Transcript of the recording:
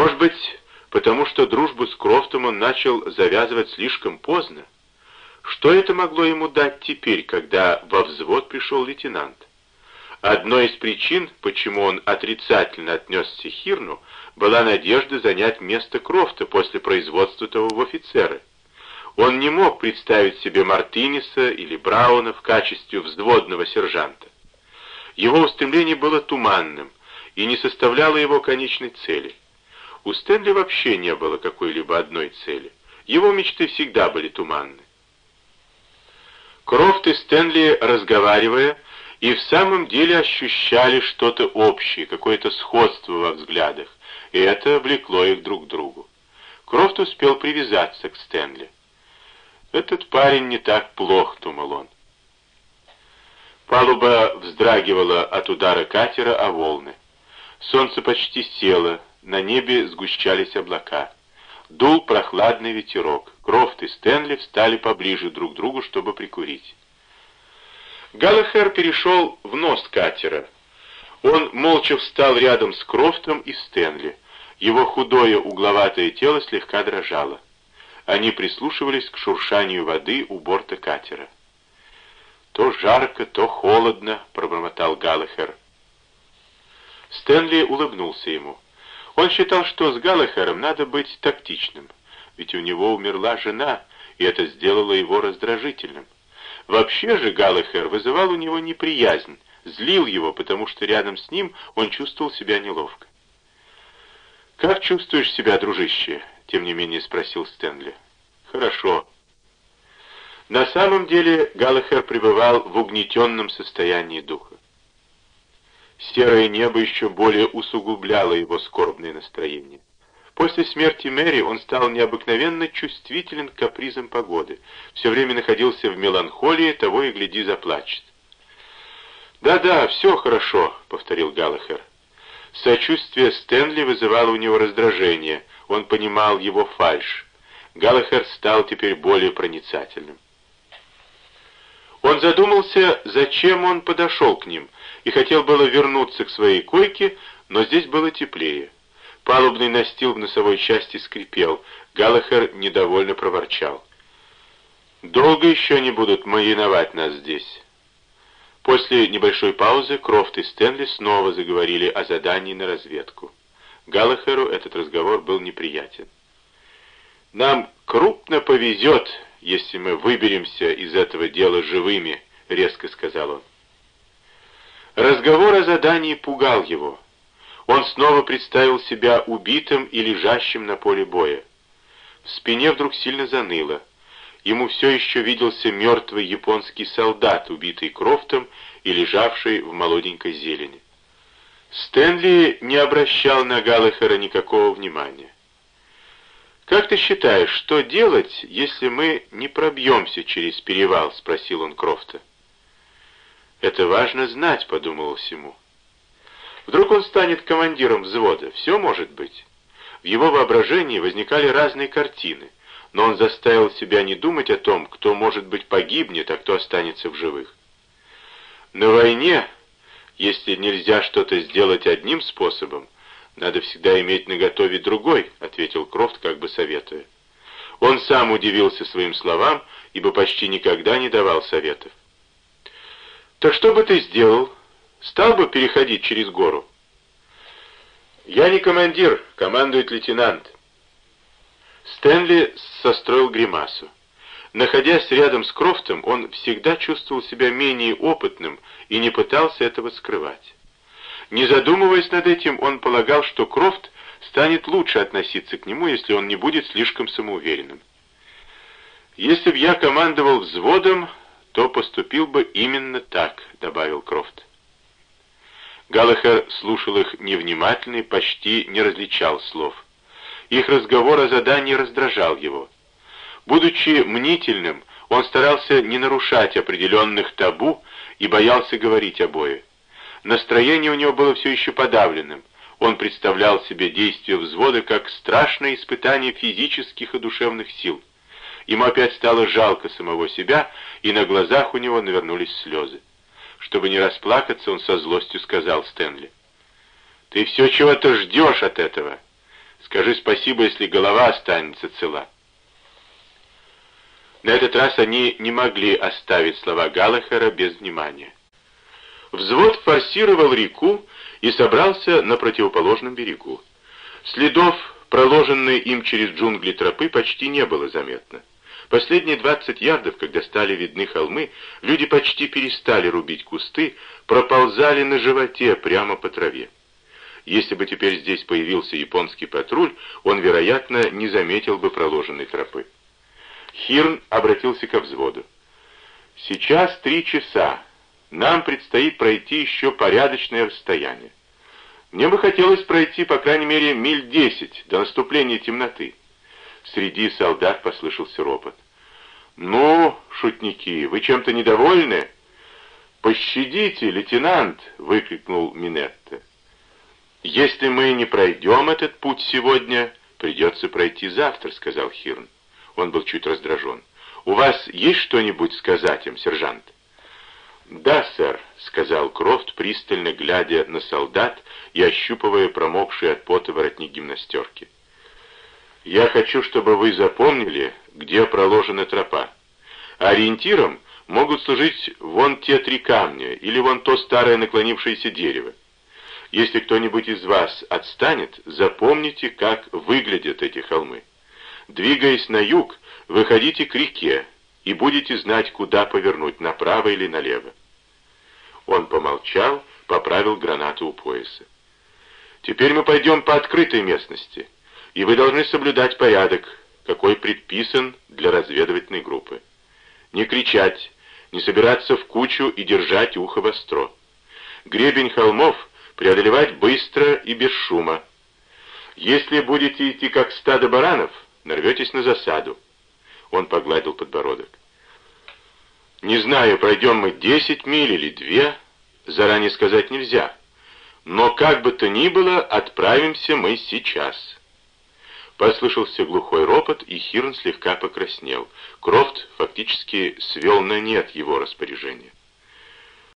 Может быть, потому что дружбу с Крофтом он начал завязывать слишком поздно? Что это могло ему дать теперь, когда во взвод пришел лейтенант? Одной из причин, почему он отрицательно отнесся к Хирну, была надежда занять место Крофта после производства того в офицеры. Он не мог представить себе Мартинеса или Брауна в качестве взводного сержанта. Его устремление было туманным и не составляло его конечной цели. У Стэнли вообще не было какой-либо одной цели. Его мечты всегда были туманны. Крофт и Стэнли, разговаривая, и в самом деле ощущали что-то общее, какое-то сходство во взглядах, и это влекло их друг к другу. Крофт успел привязаться к Стэнли. «Этот парень не так плох», — думал он. Палуба вздрагивала от удара катера о волны. Солнце почти село, на небе сгущались облака. Дул прохладный ветерок. Крофт и Стэнли встали поближе друг к другу, чтобы прикурить. Галлахер перешел в нос катера. Он молча встал рядом с Крофтом и Стэнли. Его худое угловатое тело слегка дрожало. Они прислушивались к шуршанию воды у борта катера. «То жарко, то холодно», — пробормотал Галлахер. Стэнли улыбнулся ему. Он считал, что с Галлахером надо быть тактичным, ведь у него умерла жена, и это сделало его раздражительным. Вообще же Галлахер вызывал у него неприязнь, злил его, потому что рядом с ним он чувствовал себя неловко. «Как чувствуешь себя, дружище?» — тем не менее спросил Стэнли. «Хорошо». На самом деле Галлахер пребывал в угнетенном состоянии духа. Серое небо еще более усугубляло его скорбное настроение. После смерти Мэри он стал необыкновенно чувствителен к капризам погоды, все время находился в меланхолии, того и гляди заплачет. «Да-да, все хорошо», — повторил Галлахер. Сочувствие Стэнли вызывало у него раздражение, он понимал его фальшь. Галлахер стал теперь более проницательным. Он задумался, зачем он подошел к ним, и хотел было вернуться к своей койке, но здесь было теплее. Палубный настил в носовой части скрипел. Галлахер недовольно проворчал. «Долго еще они будут мариновать нас здесь?» После небольшой паузы Крофт и Стэнли снова заговорили о задании на разведку. Галлахеру этот разговор был неприятен. «Нам крупно повезет, если мы выберемся из этого дела живыми», — резко сказал он. Разговор о задании пугал его. Он снова представил себя убитым и лежащим на поле боя. В спине вдруг сильно заныло. Ему все еще виделся мертвый японский солдат, убитый Крофтом и лежавший в молоденькой зелени. Стэнли не обращал на Галлахера никакого внимания. «Как ты считаешь, что делать, если мы не пробьемся через перевал?» — спросил он Крофта. «Это важно знать», — подумалось ему. Вдруг он станет командиром взвода. Все может быть. В его воображении возникали разные картины, но он заставил себя не думать о том, кто, может быть, погибнет, а кто останется в живых. На войне, если нельзя что-то сделать одним способом, надо всегда иметь наготове другой, ответил Крофт, как бы советуя. Он сам удивился своим словам, ибо почти никогда не давал советов. «Так что бы ты сделал?» Стал бы переходить через гору? Я не командир, командует лейтенант. Стэнли состроил гримасу. Находясь рядом с Крофтом, он всегда чувствовал себя менее опытным и не пытался этого скрывать. Не задумываясь над этим, он полагал, что Крофт станет лучше относиться к нему, если он не будет слишком самоуверенным. «Если б я командовал взводом, то поступил бы именно так», — добавил Крофт. Галлахер слушал их невнимательно и почти не различал слов. Их разговор о задании раздражал его. Будучи мнительным, он старался не нарушать определенных табу и боялся говорить обои. Настроение у него было все еще подавленным. Он представлял себе действия взвода как страшное испытание физических и душевных сил. Ему опять стало жалко самого себя, и на глазах у него навернулись слезы. Чтобы не расплакаться, он со злостью сказал Стэнли. «Ты все чего-то ждешь от этого. Скажи спасибо, если голова останется цела». На этот раз они не могли оставить слова Галлахера без внимания. Взвод форсировал реку и собрался на противоположном берегу. Следов, проложенной им через джунгли тропы, почти не было заметно. Последние 20 ярдов, когда стали видны холмы, люди почти перестали рубить кусты, проползали на животе прямо по траве. Если бы теперь здесь появился японский патруль, он, вероятно, не заметил бы проложенной тропы. Хирн обратился ко взводу. «Сейчас три часа. Нам предстоит пройти еще порядочное расстояние. Мне бы хотелось пройти, по крайней мере, миль десять до наступления темноты». Среди солдат послышался ропот. «Ну, шутники, вы чем-то недовольны?» «Пощадите, лейтенант!» — выкрикнул Минетта. «Если мы не пройдем этот путь сегодня, придется пройти завтра», — сказал Хирн. Он был чуть раздражен. «У вас есть что-нибудь сказать им, сержант?» «Да, сэр», — сказал Крофт, пристально глядя на солдат и ощупывая промокший от пота воротник гимнастерки. «Я хочу, чтобы вы запомнили, где проложена тропа. Ориентиром могут служить вон те три камня или вон то старое наклонившееся дерево. Если кто-нибудь из вас отстанет, запомните, как выглядят эти холмы. Двигаясь на юг, выходите к реке и будете знать, куда повернуть, направо или налево. Он помолчал, поправил гранату у пояса. Теперь мы пойдем по открытой местности, и вы должны соблюдать порядок, какой предписан для разведывательной группы. Не кричать, не собираться в кучу и держать ухо востро. Гребень холмов преодолевать быстро и без шума. Если будете идти как стадо баранов, нарветесь на засаду. Он погладил подбородок. Не знаю, пройдем мы десять миль или две, заранее сказать нельзя. Но как бы то ни было, отправимся мы сейчас. Послышался глухой ропот, и Хирн слегка покраснел. Крофт фактически свел на нет его распоряжение.